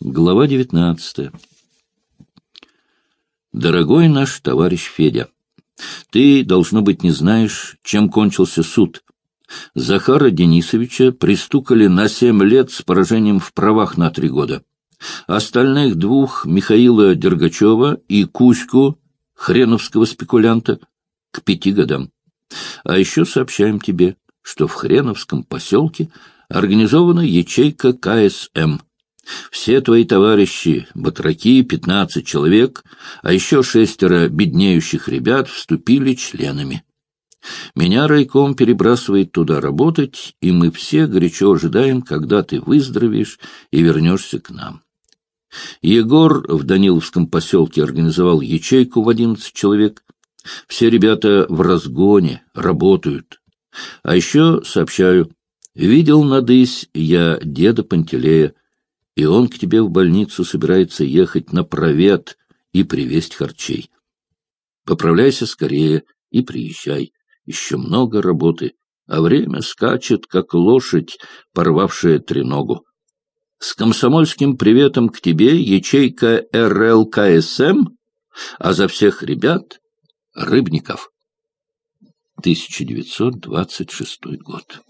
Глава девятнадцатая. Дорогой наш товарищ Федя, ты, должно быть, не знаешь, чем кончился суд. Захара Денисовича пристукали на семь лет с поражением в правах на три года. Остальных двух, Михаила Дергачева и Кузьку, хреновского спекулянта, к пяти годам. А еще сообщаем тебе, что в Хреновском поселке организована ячейка КСМ – все твои товарищи, батраки, пятнадцать человек, а еще шестеро беднеющих ребят вступили членами. Меня райком перебрасывает туда работать, и мы все горячо ожидаем, когда ты выздоровеешь и вернешься к нам. Егор в Даниловском поселке организовал ячейку в одиннадцать человек. Все ребята в разгоне, работают. А еще, сообщаю, видел надысь я деда Пантелея, и он к тебе в больницу собирается ехать на провет и привезть харчей. Поправляйся скорее и приезжай. Еще много работы, а время скачет, как лошадь, порвавшая треногу. С комсомольским приветом к тебе ячейка РЛКСМ, а за всех ребят — Рыбников. 1926 год.